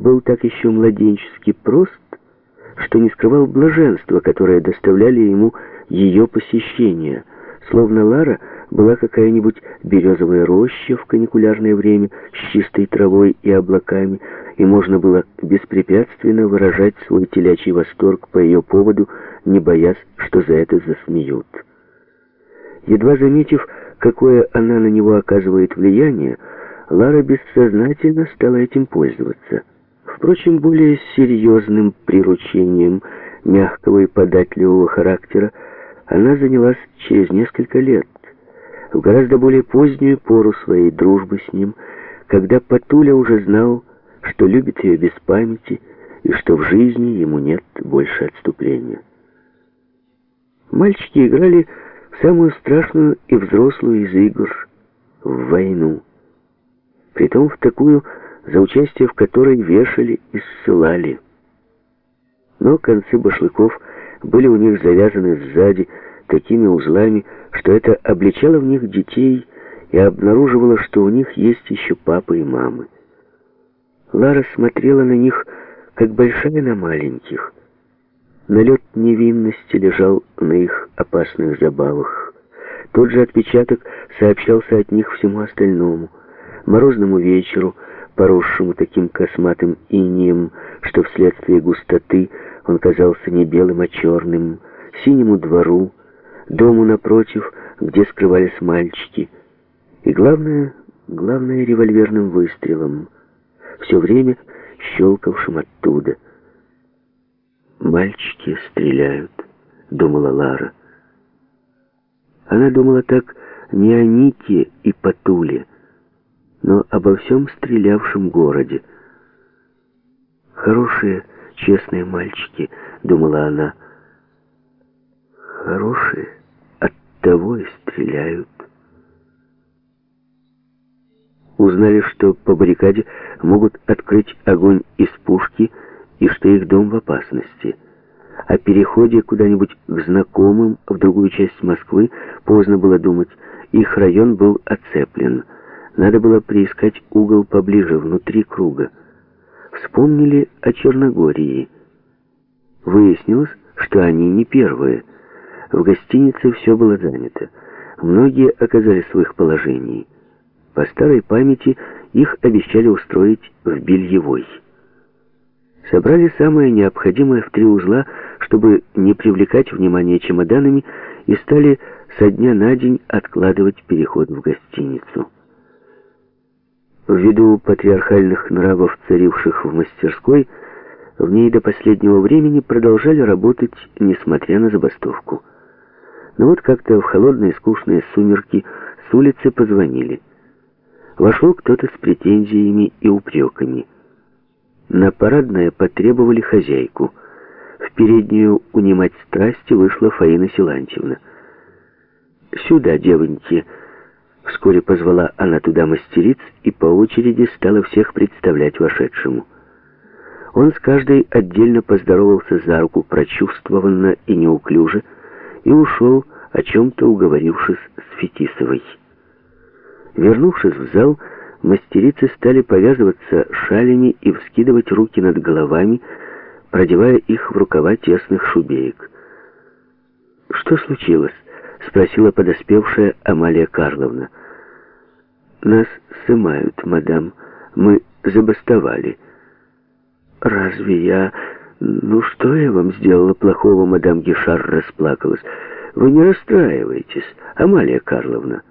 был так еще младенчески прост, что не скрывал блаженства, которое доставляли ему ее посещения, словно Лара была какая-нибудь березовая роща в каникулярное время с чистой травой и облаками, и можно было беспрепятственно выражать свой телячий восторг по ее поводу, не боясь, что за это засмеют. Едва заметив, какое она на него оказывает влияние, Лара бессознательно стала этим пользоваться. Впрочем, более серьезным приручением мягкого и податливого характера она занялась через несколько лет, в гораздо более позднюю пору своей дружбы с ним, когда Патуля уже знал, что любит ее без памяти и что в жизни ему нет больше отступления. Мальчики играли в самую страшную и взрослую из игр — в войну. Притом в такую, за участие в которой вешали и ссылали. Но концы башлыков были у них завязаны сзади такими узлами, что это обличало в них детей и обнаруживало, что у них есть еще папа и мамы. Лара смотрела на них, как большая на маленьких. Налет невинности лежал на их опасных забавах. Тот же отпечаток сообщался от них всему остальному. Морозному вечеру, поросшему таким косматым инием, что вследствие густоты он казался не белым, а черным, синему двору, дому напротив, где скрывались мальчики, и, главное, главное, револьверным выстрелом, все время щелкавшим оттуда. «Мальчики стреляют», — думала Лара. Она думала так не о Нике и Патуле, но обо всем стрелявшем городе. «Хорошие, честные мальчики», — думала она. «Хорошие, оттого и стреляют». Узнали, что по баррикаде могут открыть огонь из пушки и что их дом в опасности. О переходе куда-нибудь к знакомым в другую часть Москвы поздно было думать. Их район был оцеплен. Надо было приискать угол поближе, внутри круга. Вспомнили о Черногории. Выяснилось, что они не первые. В гостинице все было занято. Многие оказались в их положении. По старой памяти их обещали устроить в Бельевой. Собрали самое необходимое в три узла, чтобы не привлекать внимание чемоданами, и стали со дня на день откладывать переход в гостиницу. Ввиду патриархальных нравов, царивших в мастерской, в ней до последнего времени продолжали работать, несмотря на забастовку. Но вот как-то в холодные скучные сумерки с улицы позвонили. Вошел кто-то с претензиями и упреками. На парадное потребовали хозяйку. В переднюю унимать страсти вышла Фаина Силантьевна. «Сюда, девоньки!» Вскоре позвала она туда мастериц и по очереди стала всех представлять вошедшему. Он с каждой отдельно поздоровался за руку прочувствованно и неуклюже и ушел, о чем-то уговорившись с Фетисовой. Вернувшись в зал, мастерицы стали повязываться шалями и вскидывать руки над головами, продевая их в рукава тесных шубеек. «Что случилось?» — спросила подоспевшая Амалия Карловна. «Нас сымают, мадам. Мы забастовали». «Разве я...» «Ну что я вам сделала плохого?» Мадам Гишар расплакалась. «Вы не расстраивайтесь, Амалия Карловна».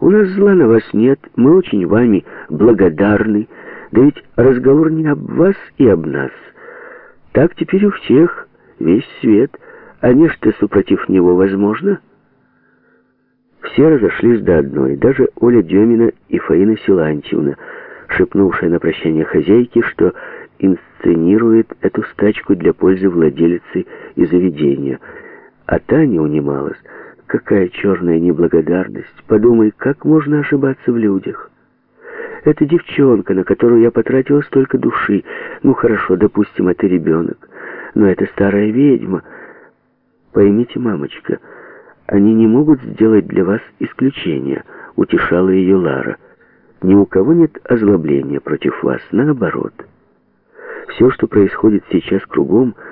У нас зла на вас нет, мы очень вами благодарны. Да ведь разговор не об вас и об нас. Так теперь у всех, весь свет. А нечто супротив него возможно?» Все разошлись до одной, даже Оля Демина и Фаина Силантьевна, шепнувшая на прощание хозяйке, что инсценирует эту стачку для пользы владелицы и заведения. А та не унималась. Какая черная неблагодарность. Подумай, как можно ошибаться в людях. Это девчонка, на которую я потратила столько души. Ну хорошо, допустим, это ребенок. Но это старая ведьма. Поймите, мамочка, они не могут сделать для вас исключения, утешала ее Лара. Ни у кого нет озлобления против вас, наоборот. Все, что происходит сейчас кругом,